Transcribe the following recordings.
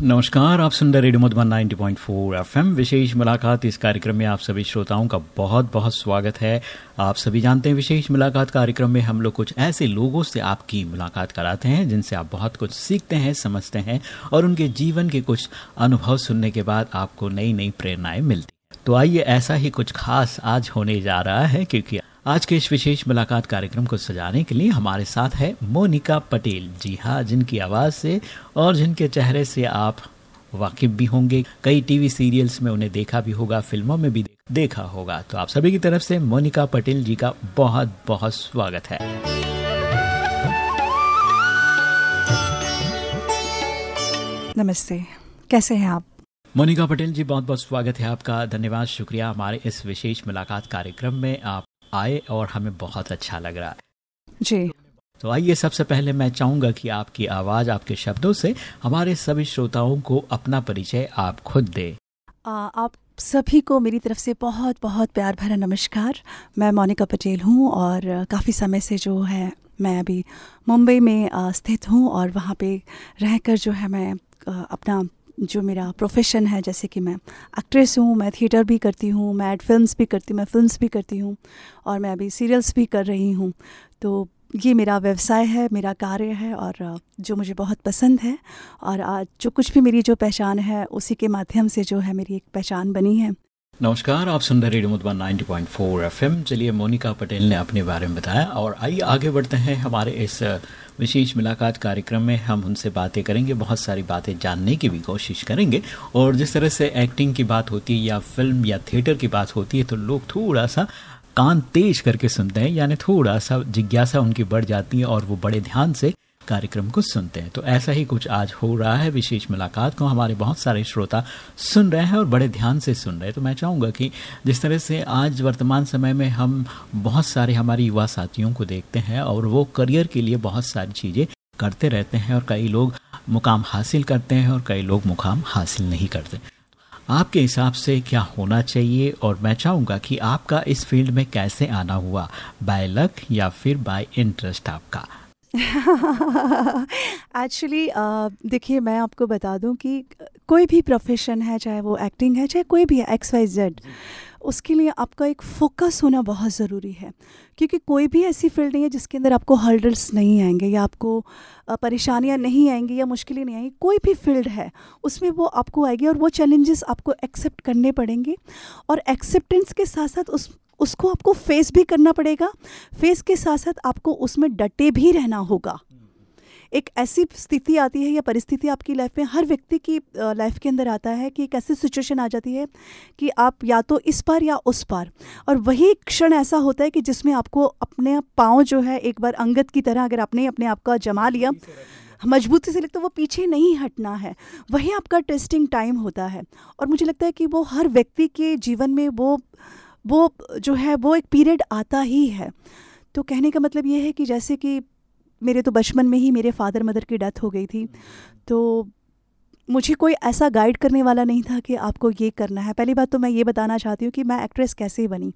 नमस्कार, आप सुन रहे रेडियो मधुबन 90.4 एफएम। विशेष मुलाकात इस कार्यक्रम में आप सभी श्रोताओं का बहुत बहुत स्वागत है। आप सभी जानते हैं विशेष मुलाकात कार्यक्रम में हम लोग कुछ ऐसे लोगों से आपकी मुलाकात कराते हैं, जिनसे आप बहुत कुछ सीखते हैं, समझते हैं और उनके जीवन के कुछ अनुभव सुनने के बाद आपको नई नई प्रेरणाएँ मिलती तो आइए ऐसा ही कुछ खास आज होने जा रहा है, क्योंकि आज के इस विशेष मुलाकात कार्यक्रम को सजाने के लिए हमारे साथ है मोनिका पटेल। जी हाँ जिनकी आवाज़ से और जिनके चेहरे से आप वाकिफ भी होंगे। कई टीवी सीरियल्स में उन्हें देखा भी होगा फ़िल्मों में भी देखा होगा। तो आप सभी की तरफ़ से मोनिका पटेल जी का बहुत बहुत स्वागत है। नमस्ते। कैसे हैं आप? मोनिका पटेल जी बहुत बहुत स्वागत है आपका। धन्यवाद शुक्रिया। हमारे इस विशेष मुलाकात कार्यक्रम में आप आए और हमें बहुत अच्छा लग रहा है। जी। तो आइए सबसे पहले मैं चाहूँगा कि आपकी आवाज़ आपके शब्दों से हमारे सभी श्रोताओं को अपना परिचय आप खुद दे। आप सभी को मेरी तरफ़ से बहुत बहुत प्यार भरा नमस्कार। मैं मोनिका पटेल हूँ और काफ़ी समय से जो है मैं अभी मुंबई में स्थित हूँ और वहाँ पे रहकर जो है मैं अपना जो मेरा प्रोफेशन है, जैसे कि मैं एक्ट्रेस हूँ, मैं थिएटर भी करती हूँ, मैं एड फिल्म्स भी करती हूँ मैं फिल्म्स भी करती हूँ और मैं अभी सीरियल्स भी कर रही हूँ। तो ये मेरा व्यवसाय है, मेरा कार्य है और जो मुझे बहुत पसंद है और आज जो कुछ भी मेरी जो पहचान है, उसी के माध्यम से जो है मेरी एक पहचान बनी है। नमस्कार, आप सुन रहे रेडियो मधुबन 90.4 एफएम। चलिए, मोनिका पटेल ने अपने बारे में बताया और आइए, आगे बढ़ते हैं हमारे इस विशेष मुलाकात कार्यक्रम में हम उनसे बातें करेंगे, बहुत सारी बातें जानने की भी कोशिश करेंगे। और जिस तरह से एक्टिंग की बात होती है या फ़िल्म या थिएटर की बात होती है तो लोग थोड़ा सा कान तेज करके सुनते हैं, यानी थोड़ा सा जिज्ञासा उनकी बढ़ जाती है और वो बड़े ध्यान से कार्यक्रम को सुनते हैं। तो ऐसा ही कुछ आज हो रहा है। विशेष मुलाकात को हमारे बहुत सारे श्रोता सुन रहे हैं और बड़े ध्यान से सुन रहे हैं। तो मैं चाहूँगा कि जिस तरह से आज वर्तमान समय में हम बहुत सारे हमारे युवा साथियों को देखते हैं और वो करियर के लिए बहुत सारी चीज़ें करते रहते हैं और कई लोग मुकाम हासिल करते हैं और कई लोग मुकाम हासिल नहीं करते। आपके हिसाब से क्या होना चाहिए? और मैं चाहूँगा कि आपका इस फ़ील्ड में कैसे आना हुआ? बाय लक या फिर बाय इंटरेस्ट आपका? एक्चुअली देखिए, मैं आपको बता दूँ कि कोई भी प्रोफेशन है, चाहे वो एक्टिंग है, चाहे कोई भी एक्स वाई जेड उसके लिए आपका एक फोकस होना बहुत ज़रूरी है। क्योंकि कोई भी ऐसी फ़ील्ड नहीं है जिसके अंदर आपको हर्डल्स नहीं आएँगे या आपको परेशानियाँ नहीं आएँगी या मुश्किलें नहीं आएँगी। कोई भी फ़ील्ड है, उसमें वो आपको आएगी और वो चैलेंजेस आपको एक्सेप्ट करने पड़ेंगे। और एक्सेप्टेंस के साथ साथ उस, उसको आपको फेस भी करना पड़ेगा। फेस के साथ साथ आपको उसमें डटे भी रहना होगा। एक ऐसी स्थिति आती है या परिस्थिति आपकी लाइफ में, हर व्यक्ति की लाइफ के अंदर आता है कि एक ऐसी सिचुएशन आ जाती है कि आप या तो इस पार या उस पार और वही क्षण ऐसा होता है कि जिसमें आपको अपने पाँव जो है एक बार अंगत की तरह अगर आपने अपने आप का जमा लिया, मजबूती से लगता है, वो पीछे नहीं हटना है। वही आपका टेस्टिंग टाइम होता है। और मुझे लगता है कि वो हर व्यक्ति के जीवन में वो वो जो है, वो एक पीरियड आता ही है। तो कहने का मतलब ये है कि जैसे कि मेरे तो बचपन में ही मेरे फादर मदर की डेथ हो गई थी। तो मुझे कोई ऐसा गाइड करने वाला नहीं था कि आपको ये करना है। पहली बात तो मैं ये बताना चाहती हूँ कि मैं एक्ट्रेस कैसे बनी?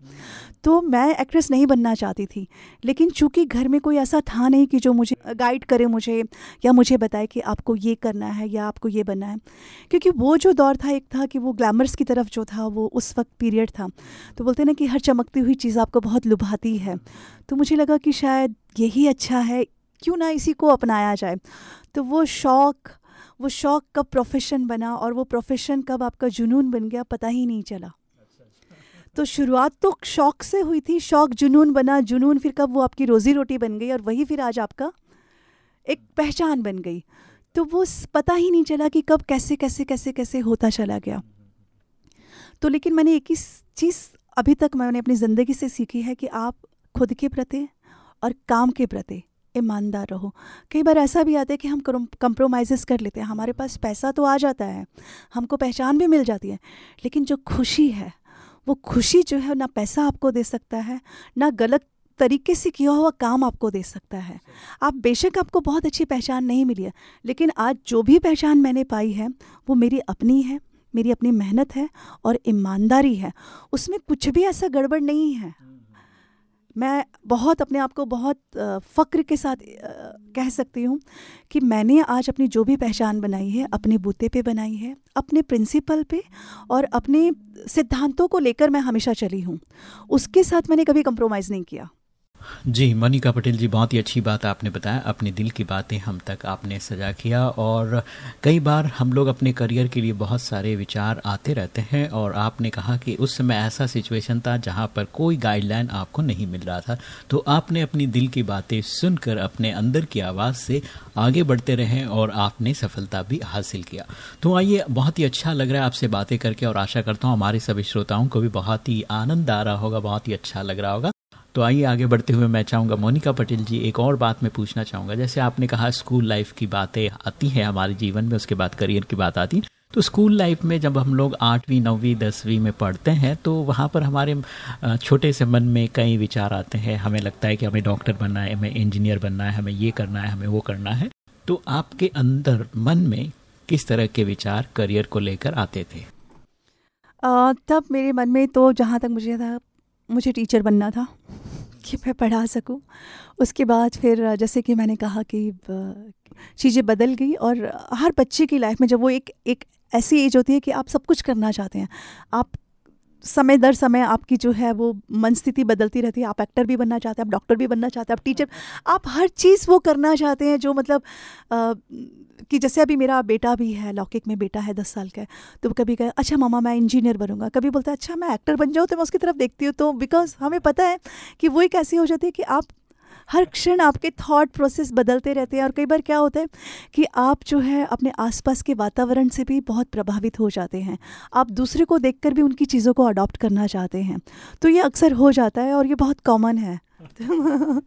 तो मैं एक्ट्रेस नहीं बनना चाहती थी, लेकिन चूँकि घर में कोई ऐसा था नहीं कि जो मुझे गाइड करे मुझे, या मुझे बताए कि आपको ये करना है या आपको ये बनना है, क्योंकि वो जो दौर था, एक था कि वो ग्लैमर्स की तरफ़ जो था, वो उस वक्त पीरियड था। तो बोलते ना कि हर चमकती हुई चीज़ आपको बहुत लुभाती है। तो मुझे लगा कि शायद यही अच्छा है क्यों ना इसी को अपनाया जाए? तो वो शौक़ वो शौक़ कब प्रोफेशन बना और वो प्रोफेशन कब आपका जुनून बन गया पता ही नहीं चला। तो शुरुआत तो शौक़ से हुई थी, शौक़ जुनून बना, जुनून फिर कब वो आपकी रोज़ी रोटी बन गई और वही फिर आज आपका एक पहचान बन गई। तो वो पता ही नहीं चला कि कब कैसे कैसे कैसे कैसे होता चला गया। तो लेकिन मैंने एक ही चीज़ अभी तक मैंने अपनी ज़िंदगी से सीखी है कि आप खुद के प्रति और काम के प्रति ईमानदार रहो। कई बार ऐसा भी आता है कि हम कंप्रोमाइज़ कर लेते हैं। हमारे पास पैसा तो आ जाता है, हमको पहचान भी मिल जाती है, लेकिन जो खुशी है, वो खुशी जो है ना पैसा आपको दे सकता है, ना गलत तरीके से किया हुआ काम आपको दे सकता है। आप बेशक आपको बहुत अच्छी पहचान नहीं मिली है, लेकिन आज जो भी पहचान मैंने पाई है, वो मेरी अपनी है, मेरी अपनी मेहनत है और ईमानदारी है। उसमें कुछ भी ऐसा गड़बड़ नहीं है। मैं बहुत अपने आप को बहुत फ़क्र के साथ कह सकती हूँ कि मैंने आज अपनी जो भी पहचान बनाई है, अपने बूते पे बनाई है, अपने प्रिंसिपल पे और अपने सिद्धांतों को लेकर मैं हमेशा चली हूँ। उसके साथ मैंने कभी कंप्रोमाइज़ नहीं किया। जी, मनिका पटेल जी, बहुत ही अच्छी बात आपने बताया। अपने दिल की बातें हम तक आपने सजा किया और कई बार हम लोग अपने करियर के लिए बहुत सारे विचार आते रहते हैं और आपने कहा कि उस समय ऐसा सिचुएशन था जहाँ पर कोई गाइडलाइन आपको नहीं मिल रहा था। तो आपने अपनी दिल की बातें सुनकर, अपने अंदर की आवाज़ से आगे बढ़ते रहे और आपने सफलता भी हासिल किया। तो आइए, बहुत ही अच्छा लग रहा है आपसे बातें करके और आशा करता हूँ हमारे सभी श्रोताओं को भी बहुत ही आनंद आ रहा होगा, बहुत ही अच्छा लग रहा होगा। तो आइए आगे बढ़ते हुए मैं चाहूँगा मोनिका पटेल जी एक और बात मैं पूछना चाहूँगा। जैसे आपने कहा स्कूल लाइफ की बातें आती हैं हमारे जीवन में उसके बाद करियर की बात आती तो स्कूल लाइफ में जब हम लोग आठवीं नौवीं दसवीं में पढ़ते हैं तो वहाँ पर हमारे छोटे से मन में कई विचार आते हैं। हमें लगता है कि हमें डॉक्टर बनना है हमें इंजीनियर बनना है हमें ये करना है हमें वो करना है। तो आपके अंदर मन में किस तरह के विचार करियर को लेकर आते थे? आ, तब मेरे मन में तो जहाँ तक मुझे था मुझे टीचर बनना था कि मैं पढ़ा सकूँ। उसके बाद फिर, जैसे कि मैंने कहा कि चीज़ें बदल गई और हर बच्चे की लाइफ में जब वो एक एक ऐसी एज होती है कि आप सब कुछ करना चाहते हैं, आप समय दर समय आपकी जो है वो मन स्थिति बदलती रहती है। आप एक्टर भी बनना चाहते हैं आप डॉक्टर भी बनना चाहते हैं आप टीचर आप हर चीज़ वो करना चाहते हैं जो मतलब आ, कि जैसे अभी मेरा बेटा भी है लौकिक में बेटा है दस साल का तो वो कभी कहे अच्छा मामा मैं इंजीनियर बनूँगा। कभी बोलता है अच्छा मैं एक्टर बन जाऊँ तो मैं उसकी तरफ़ देखती हूँ। तो बिकॉज़ हमें पता है कि वो एक ऐसी हो जाती है कि आप हर क्षण आपके थॉट प्रोसेस बदलते रहते हैं और कई बार क्या होता है कि आप जो है अपने आसपास के वातावरण से भी बहुत प्रभावित हो जाते हैं। आप दूसरे को देखकर भी उनकी चीज़ों को अडॉप्ट करना चाहते हैं। तो ये अक्सर हो जाता है और ये बहुत कॉमन है।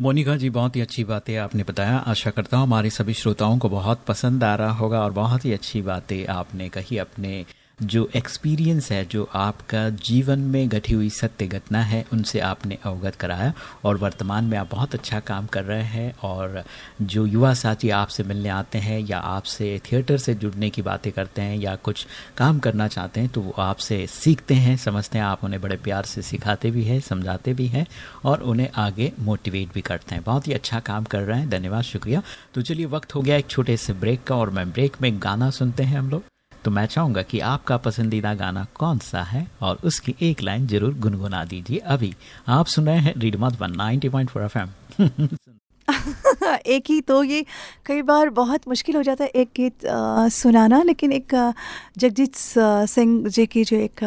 मोनिका जी, बहुत ही अच्छी बातें आपने बताया। आशा करता हूँ हमारे सभी श्रोताओं को बहुत पसंद आ रहा होगा और बहुत ही अच्छी बातें आपने कही अपने जो एक्सपीरियंस है, जो आपका जीवन में घटी हुई सत्य घटना है, उनसे आपने अवगत कराया और वर्तमान में आप बहुत अच्छा काम कर रहे हैं और जो युवा साथी आपसे मिलने आते हैं या आपसे थिएटर से जुड़ने की बातें करते हैं या कुछ काम करना चाहते हैं तो वो आपसे सीखते हैं, समझते हैं, आप उन्हें बड़े प्यार से सिखाते भी हैं, समझाते भी हैं और उन्हें आगे मोटिवेट भी करते हैं। बहुत ही अच्छा काम कर रहे हैं, धन्यवाद, शुक्रिया। तो चलिए, वक्त हो गया एक छोटे से ब्रेक का और मैं ब्रेक में गाना सुनते हैं हम लोग। तो मैं चाहूँगा कि आपका पसंदीदा गाना कौन सा है? और उसकी एक लाइन ज़रूर गुनगुना दीजिए। अभी आप सुन रहे हैं रीड मत one ninety point four F M. एक ही तो ये कई बार बहुत मुश्किल हो जाता है एक गीत सुनाना लेकिन एक जगजीत सिंह जी की जो एक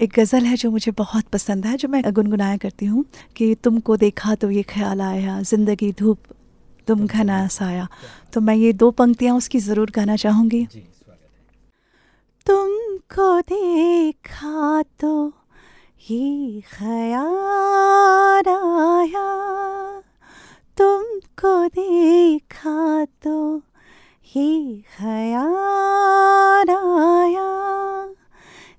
एक गज़ल है जो मुझे बहुत पसंद है जो मैं गुनगुनाया करती हूँ कि तुमको देखा तो ये ख्याल आया ज़िंदगी धूप तुम घना साया। तो मैं ये दो पंक्तियाँ उसकी ज़रूर गाना चाहूँगी। तुमको देखा तो ये ख्याल आया। तुमको देखा तो ये ख्याल आया।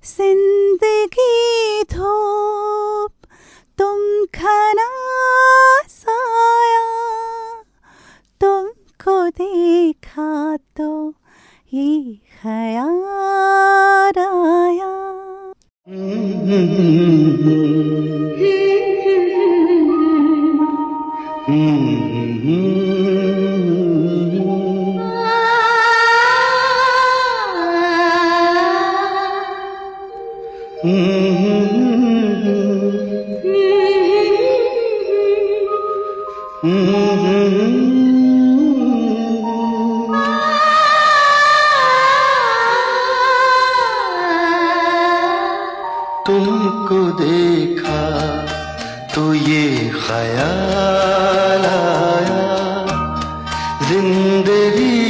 ज़िंदगी धूप तुम खना साया। तुमको देखा तो ये ख्याल Mm-hmm. ख्याल आया। ज़िंदगी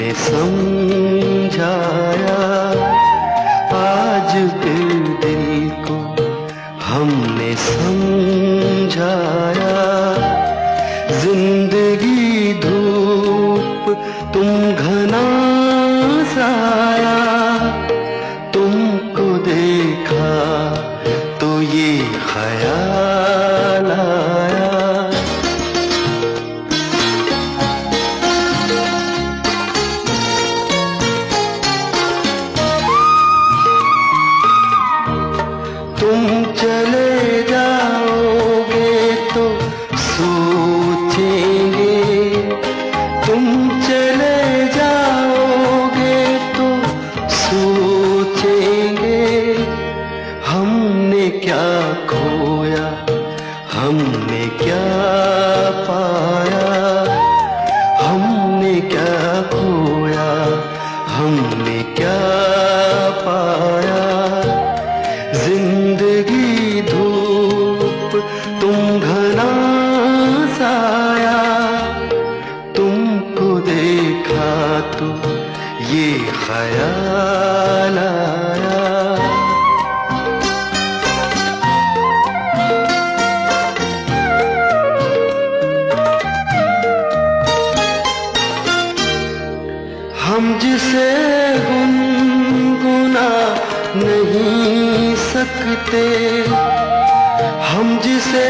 तूने समझाया आज दिल दिल को हमने समझा गुनगुना नहीं सकते। हम जिसे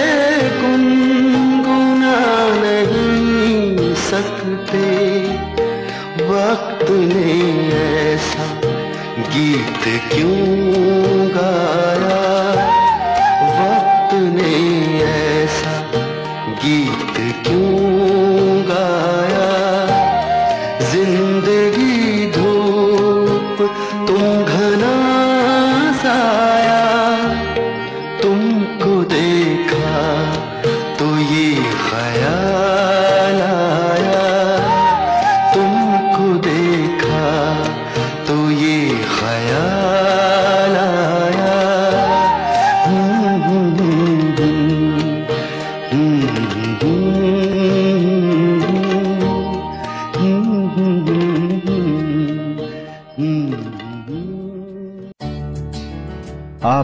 गुनगुना नहीं सकते। वक्त ने ऐसा गीत क्यों गाया?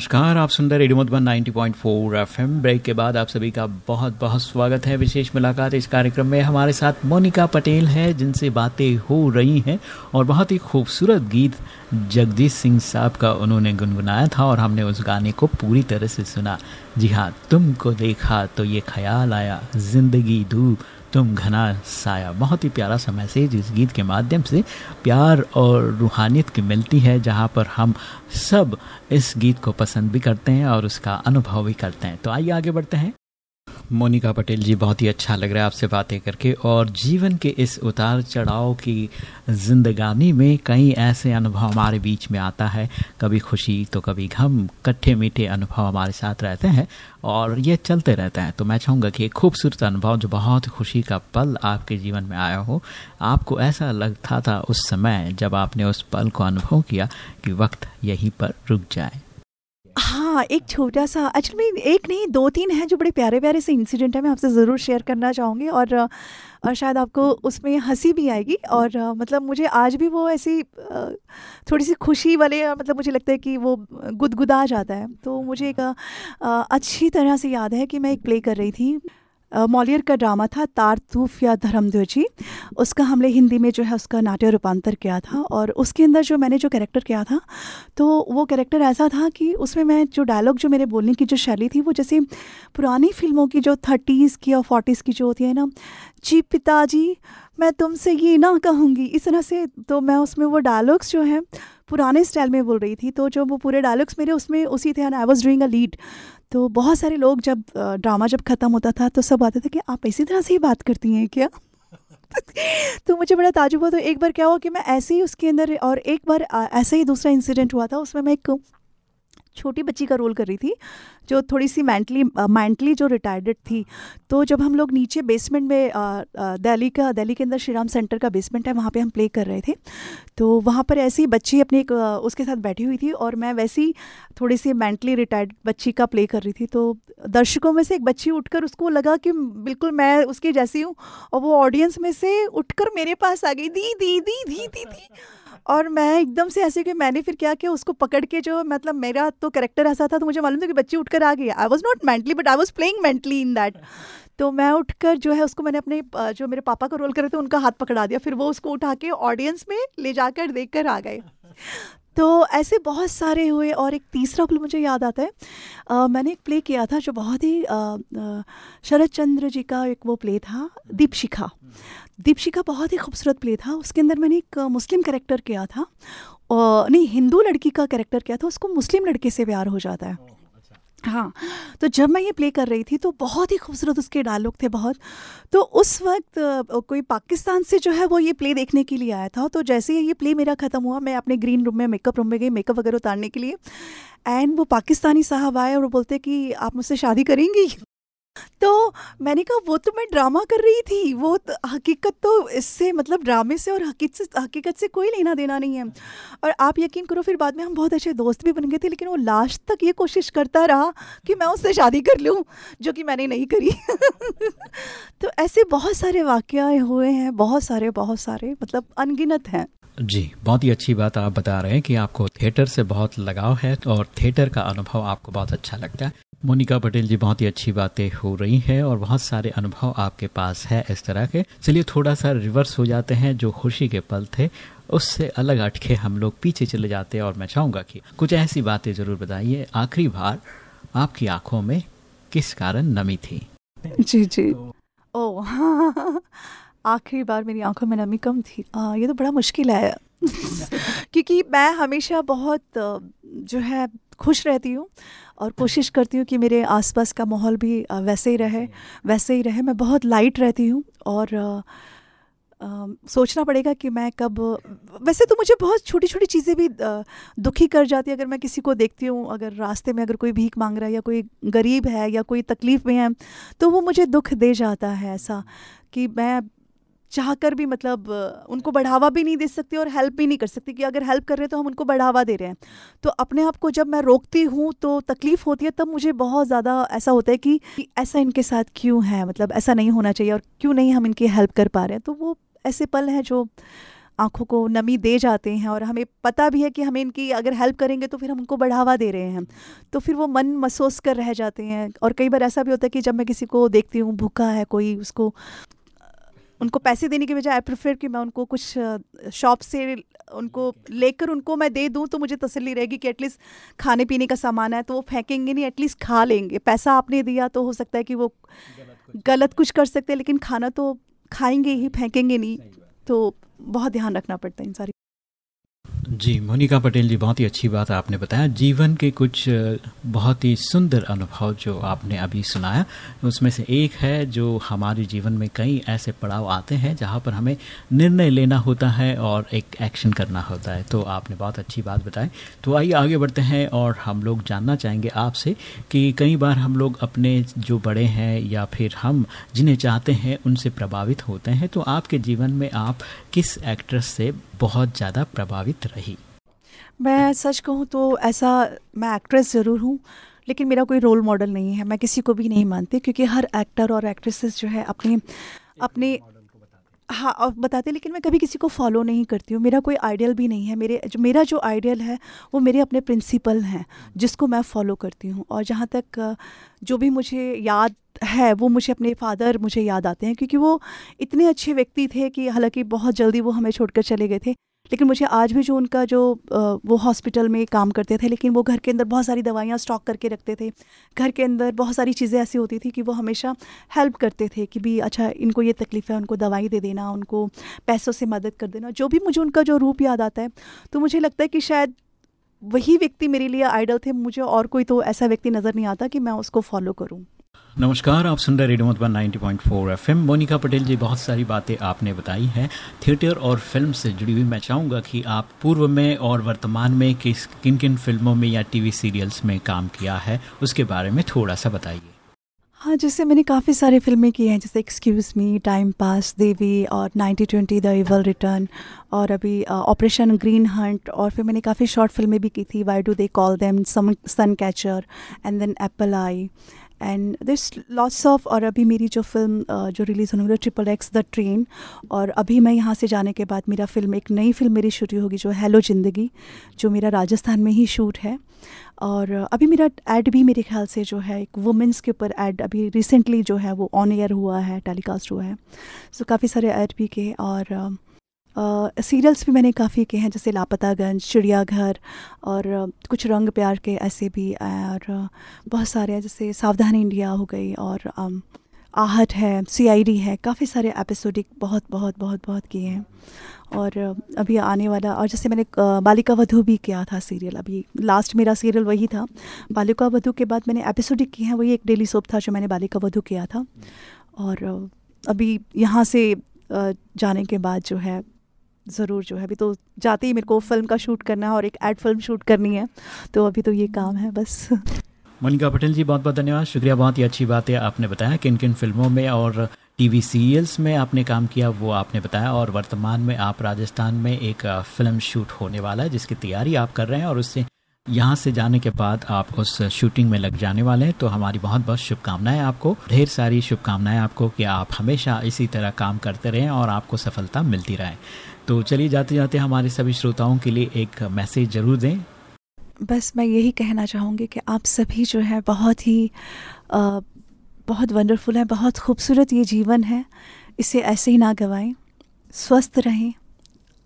नमस्कार, आप सुन रहे रेडियो मधुबन 90.4 एफएम। ब्रेक के बाद आप सभी का बहुत बहुत स्वागत है। विशेष मुलाकात इस कार्यक्रम में। हमारे साथ मोनिका पटेल है, जिनसे बातें हो रही हैं और बहुत ही खूबसूरत गीत जगदीश सिंह साहब का उन्होंने गुनगुनाया था और हमने उस गाने को पूरी तरह से सुना। जी हाँ तुमको देखा तो ये ख्याल आया, ज़िंदगी धूप तुम घना साया। बहुत ही प्यारा सा मैसेज इस गीत के माध्यम से प्यार और रूहानियत की मिलती है, जहाँ पर हम सब इस गीत को पसंद भी करते हैं और उसका अनुभव भी करते हैं। तो आइए आगे बढ़ते हैं। मोनिका पटेल जी, बहुत ही अच्छा लग रहा है आपसे बातें करके। और जीवन के इस उतार चढ़ाव की जिंदगानी में कई ऐसे अनुभव हमारे बीच में आता है। कभी खुशी तो कभी गम, कट्ठे मीठे अनुभव हमारे साथ रहते हैं और ये चलते रहते हैं। तो मैं चाहूँगा कि एक खूबसूरत अनुभव, जो बहुत खुशी का पल आपके जीवन में आया हो। आपको ऐसा लगता था उस समय, जब आपने उस पल को अनुभव किया, कि वक्त यहीं पर रुक जाए। हाँ एक छोटा सा एक्चुअली एक नहीं दो तीन हैं जो बड़े प्यारे प्यारे से इंसिडेंट है, मैं आपसे ज़रूर शेयर करना चाहूँगी और और शायद आपको उसमें हँसी भी आएगी और मतलब मुझे आज भी वो ऐसी थोड़ी सी खुशी वाले मतलब मुझे लगता है कि वो गुदगुदा जाता है। तो मुझे एक अच्छी तरह से याद है कि मैं एक प्ले कर रही थी। मौलियर का ड्रामा था तारतूफ या धर्मध्वजी उसका हमने हिंदी में जो है उसका नाट्य रूपांतर किया था और उसके अंदर जो मैंने जो कैरेक्टर किया था तो वो कैरेक्टर ऐसा था कि उसमें मैं जो डायलॉग जो मेरे बोलने की जो शैली थी, वो जैसे पुरानी फ़िल्मों की जो थर्टीज़ की और फोर्टीज़ की जो होती है ना, जी पिताजी, मैं तुमसे ये ना कहूँगी। इस तरह से तो मैं उसमें वो डायलॉग्स जो हैं, पुराने स्टाइल में बोल रही थी तो जो वो पूरे डायलॉग्स मेरे उसमें उसी थे I was doing a lead तो बहुत सारे लोग जब ड्रामा जब ख़त्म होता था तो सब आते थे कि आप इसी तरह से ही बात करती हैं क्या? तो मुझे बड़ा ताजुब हुआ। तो एक बार क्या हुआ कि मैं ऐसे ही उसके अंदर और एक बार ऐसा ही दूसरा इंसिडेंट हुआ था, उसमें मैं एक छोटी बच्ची का रोल कर रही थी, जो थोड़ी सी मेंटली मेंटली जो रिटायर्ड थी तो जब हम लोग नीचे बेसमेंट में दिल्ली का, दिल्ली के अंदर श्री राम सेंटर का बेसमेंट है, वहाँ पे हम प्ले कर रहे थे तो वहाँ पर ऐसी बच्ची अपने एक उसके साथ बैठी हुई थी और मैं वैसी थोड़ी सी मेंटली रिटायर्ड बच्ची का प्ले कर रही थी तो दर्शकों में से एक बच्ची उठकर उसको लगा कि बिल्कुल मैं उसकी जैसी हूँ और वो ऑडियंस में से उठकर मेरे पास आ गई दी दी दी दी दी दी और मैं एकदम से ऐसे कि मैंने फिर क्या किया, उसको पकड़ के जो मतलब मेरा तो करेक्टर ऐसा था तो मुझे मालूम था कि बच्ची उठकर आ गई I was not mentally but I was playing mentally in that तो मैं उठकर जो है उसको मैंने अपने जो मेरे पापा का रोल करे थे, उनका हाथ पकड़ा दिया। फिर वो उसको उठा के ऑडियंस में ले जाकर देख कर आ गए। तो ऐसे बहुत सारे हुए और एक तीसरा प्ले मुझे याद आता है। आ, मैंने एक प्ले किया था जो बहुत ही शरद चंद्र जी का एक वो प्ले था दीपशिखा। दीपशिखा बहुत ही खूबसूरत प्ले था। उसके अंदर मैंने एक मुस्लिम करेक्टर किया था। और नहीं हिंदू लड़की का करेक्टर किया था। उसको मुस्लिम लड़के से प्यार हो जाता है। हाँ तो जब मैं ये प्ले कर रही थी तो बहुत ही खूबसूरत उसके डायलॉग थे बहुत। तो उस वक्त कोई पाकिस्तान से जो है वो ये प्ले देखने के लिए आया था। तो जैसे ही ये प्ले मेरा ख़त्म हुआ, मैं अपने ग्रीन रूम में मेकअप रूम में गई मेकअप वगैरह उतारने के लिए। एंड वो पाकिस्तानी साहब आए और वो बोलते कि, आप मुझसे शादी करेंगी? तो मैंने कहा वो तो मैं ड्रामा कर रही थी। वो तो, हकीकत तो इससे मतलब ड्रामे से और हकीकत से हकीकत से कोई लेना देना नहीं है। और आप यकीन करो फिर बाद में हम बहुत अच्छे दोस्त भी बन गए थे लेकिन वो लास्ट तक ये कोशिश करता रहा कि मैं उससे शादी कर लूँ जो कि मैंने नहीं करी। तो ऐसे बहुत सारे वाक़ हुए हैं बहुत सारे बहुत सारे मतलब अनगिनत हैं। जी बहुत ही अच्छी बात आप बता रहे हैं कि आपको थिएटर से बहुत लगाव है और थिएटर का अनुभव आपको बहुत अच्छा लगता है। मोनिका पटेल जी बहुत ही अच्छी बातें हो रही हैं और बहुत सारे अनुभव आपके पास है इस तरह के। चलिए थोड़ा सा रिवर्स हो जाते हैं जो खुशी के पल थे उससे अलग अटके हम लोग पीछे चले जाते हैं और मैं चाहूँगा कि कुछ ऐसी बातें ज़रूर बताइए। आखिरी बार आपकी आँखों में किस कारण नमी थी? जी जी। ओ हाँ। आखिरी बार मेरी आँखों में नमी कम थी। आ, ये तो बड़ा मुश्किल है। क्योंकि मैं हमेशा बहुत जो है खुश रहती हूँ और कोशिश करती हूँ कि मेरे आसपास का माहौल भी वैसे ही रहे वैसे ही रहे। मैं बहुत लाइट रहती हूँ और आ, आ, सोचना पड़ेगा कि मैं कब वैसे तो मुझे बहुत छोटी छोटी चीज़ें भी दुखी कर जाती है। अगर मैं किसी को देखती हूँ अगर रास्ते में अगर कोई भीख मांग रहा है या कोई गरीब है या कोई तकलीफ़ में है तो वो मुझे दुख दे जाता है ऐसा कि मैं चाह कर भी मतलब उनको बढ़ावा भी नहीं दे सकती और हेल्प भी नहीं कर सकती कि अगर हेल्प कर रहे हैं तो हम उनको बढ़ावा दे रहे हैं। तो अपने आप को जब मैं रोकती हूँ तो तकलीफ़ होती है तब मुझे बहुत ज़्यादा ऐसा होता है कि, कि ऐसा इनके साथ क्यों है? मतलब ऐसा नहीं होना चाहिए और क्यों नहीं हम इनकी हेल्प कर पा रहे हैं? तो वो ऐसे पल हैं जो आँखों को नमी दे जाते हैं और हमें पता भी है कि हमें इनकी अगर हेल्प करेंगे तो फिर हम उनको बढ़ावा दे रहे हैं। तो फिर वो मन महसूस कर रह जाते हैं और कई बार ऐसा भी होता है कि जब मैं किसी को देखती हूँ भूखा है कोई उसको उनको पैसे देने के बजाय आई प्रेफर कि मैं उनको कुछ शॉप से उनको लेकर उनको मैं दे दूँ तो मुझे तसली रहेगी कि एटलीस्ट खाने पीने का सामान है तो वो फेंकेंगे नहीं एटलीस्ट खा लेंगे। पैसा आपने दिया तो हो सकता है कि वो गलत कुछ कर सकते हैं लेकिन खाना तो खाएँगे ही फेंकेंगे नहीं। तो बहुत ध्यान रखना पड़ता है इन सारी जी, मोनिका पटेल जी, बहुत ही अच्छी बात आपने बताया। जीवन के कुछ बहुत ही सुंदर अनुभव जो आपने अभी सुनाया, उसमें से एक है जो हमारे जीवन में कई ऐसे पड़ाव आते हैं जहाँ पर हमें निर्णय लेना होता है और एक एक्शन करना होता है। तो आपने बहुत अच्छी बात बताई। तो आइए आगे बढ़ते हैं और हम लोग जानना चाहेंगे आपसे कि कई बार हम लोग अपने जो बड़े हैं या फिर हम जिन्हें चाहते हैं उनसे प्रभावित होते हैं। तो आपके जीवन में आप किस एक्ट्रेस से बहुत ज़्यादा प्रभावित रही। मैं सच कहूँ तो ऐसा मैं एक्ट्रेस ज़रूर हूँ, लेकिन मेरा कोई रोल मॉडल नहीं है। मैं किसी को भी नहीं मानती, क्योंकि हर एक्टर और एक्ट्रेसेस जो है अपने अपने हाँ और बताते लेकिन मैं कभी किसी को फॉलो नहीं करती हूँ। मेरा कोई आइडियल भी नहीं है। मेरे, जो, मेरा जो आइडियल है, वो मेरे अपने प्रिंसिपल हैं, जिसको मैं फॉलो करती हूँ। और जहाँ तक, जो भी मुझे याद है, वो मुझे अपने फादर मुझे याद आते हैं, क्योंकि वो इतने अच्छे व्यक्ति थे कि हालाँकि बहुत जल्दी वो हमें छोड़कर चले गए थे। लेकिन मुझे आज भी जो उनका जो वो हॉस्पिटल में काम करते थे, लेकिन वो घर के अंदर बहुत सारी दवाइयाँ स्टॉक करके रखते थे। घर के अंदर बहुत सारी चीज़ें ऐसी होती थी कि वो हमेशा हेल्प करते थे कि भी अच्छा इनको ये तकलीफ़ है, उनको दवाई दे देना, उनको पैसों से मदद कर देना। जो भी मुझे उनका जो रूप याद आता है तो मुझे लगता है कि शायद वही व्यक्ति मेरे लिए आइडल थे। मुझे और कोई तो ऐसा व्यक्ति नज़र नहीं आता कि मैं उसको फॉलो करूँ। नमस्कार, आप सुन रहे रेडियो मधुबन 90.4 एफएम। मोनिका पटेल जी, बहुत सारी बातें आपने बताई हैं। थिएटर और फ़िल्म से जुड़ी हुई मैं चाहूँगा कि आप पूर्व में और वर्तमान में किस किन किन फ़िल्मों में या टीवी सीरियल्स में काम किया है, उसके बारे में थोड़ा सा बताइए। हाँ जैसे मैंने काफ़ी सारे फ़िल्में की हैं, जैसे excuse me time pass Devi और ninety twenty the evil return और अभी ऑपरेशन ग्रीन हंट और फिर मैंने काफ़ी शॉर्ट फ़िल्में भी की थी why do they call them sun catcher and then apple eye and this lots of और अभी मेरी जो फ़िल्म जो रिलीज़ होने वाली ट्रिपल एक्स द ट्रेन और अभी मैं यहाँ से जाने के बाद मेरा फ़िल्म एक नई फ़िल्म मेरी शुरू होगी जो हेलो ज़िंदगी जो मेरा राजस्थान में ही शूट है। और अभी मेरा एड भी मेरे ख्याल से जो है एक वुमेंस के ऊपर एड अभी रिसेंटली जो है वो ऑन एयर हुआ है टेलीकास्ट हुआ है। सो so, काफ़ी सारे एड भी के और सीरियल्स भी मैंने काफ़ी किए हैं, जैसे लापतागंज, चिड़ियाघर और कुछ रंग प्यार के ऐसे भी और बहुत सारे हैं, जैसे सावधान इंडिया हो गई और आहट है सीआईडी है, काफ़ी सारे एपिसोडिक बहुत बहुत बहुत बहुत किए हैं। और अभी आने वाला, और जैसे मैंने बालिका वधु भी किया था सीरियल, अभी लास्ट मेरा सीरियल वही था। बालिका वधु के बाद मैंने एपिसोडिक किए हैं, वही एक डेली सोप था जो मैंने बालिका वधु किया था। और अभी यहाँ से जाने के बाद जो है ज़रूर जो है, अभी तो जाते ही मेरे को फ़िल्म का शूट करना है और एक एड फ़िल्म शूट करनी है तो अभी तो ये काम है बस। मनिका पटेल जी बहुत बहुत धन्यवाद। शुक्रिया, बहुत ही अच्छी बात है, आपने बताया किन किन फ़िल्मों में और टीवी सीरियल्स में आपने काम किया, वो आपने बताया और वर्तमान में आप राजस्थान में एक फ़िल्म शूट होने वाला है, जिसकी तैयारी आप कर रहे हैं और उससे यहाँ से जाने के बाद आप उस शूटिंग में लग जाने वाले हैं तो हमारी बहुत बहुत शुभकामनाएँ आपको। ढेर सारी शुभकामनाएँ आपको कि आप हमेशा इसी तरह काम करते रहें और आपको सफलता मिलती रहे। तो चलिए जाते जाते हमारे सभी श्रोताओं के लिए एक मैसेज ज़रूर दें। बस मैं यही कहना चाहूँगी कि आप सभी जो है बहुत ही आ, बहुत वंडरफुल है बहुत खूबसूरत ये जीवन है। इसे ऐसे ही ना गवाएँ। स्वस्थ रहें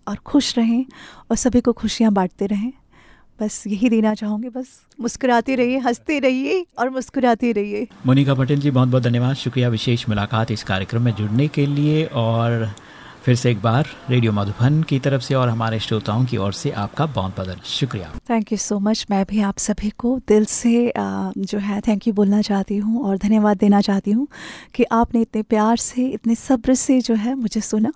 और खुश रहें और सभी को खुशियाँ बांटते रहें। बस यही देना चाहूँगी, बस। मुस्कुराते रहिए, हँसते रहिए और मुस्कुराते रहिए। मोनिका पटेल जी बहुत बहुत धन्यवाद। शुक्रिया, विशेष मुलाकात इस कार्यक्रम में जुड़ने के लिए और फिर से एक बार रेडियो मधुबन की तरफ़ से और हमारे श्रोताओं की ओर से आपका बहुत बहुत शुक्रिया। थैंक यू सो मच मैं भी आप सभी को दिल से जो है थैंक यू बोलना चाहती हूँ और धन्यवाद देना चाहती हूँ कि आपने इतने प्यार से इतने सब्र से जो है मुझे सुना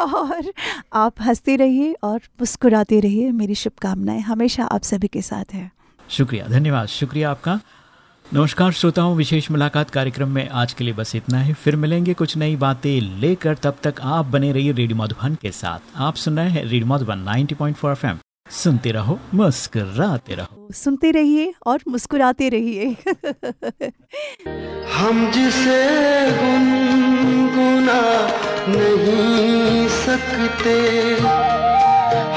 और आप हँसते रहिए और मुस्कुराते रहिए। मेरी शुभकामनाएँ हमेशा आप सभी के साथ है। शुक्रिया धन्यवाद। शुक्रिया आपका। नमस्कार श्रोताओं विशेष मुलाकात कार्यक्रम में आज के लिए बस इतना ही। फिर मिलेंगे कुछ नई बातें लेकर। तब तक आप बने रहिए रेडियो मधुबन के साथ। आप सुन रहे हैं रेडियो मधुबन 90.4 एफएम। सुनते रहो मुस्कुराते रहो। सुनते रहिए और मुस्कुराते रहिए। हम जिसे गुनगुना नहीं सकते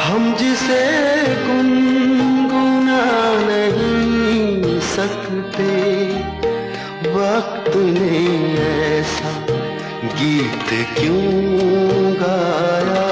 हम जिसे गुनगुना नहीं सकते वक्त ने ऐसा गीत क्यों गाया?